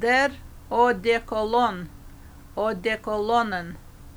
Der odekolon. Odekolonen.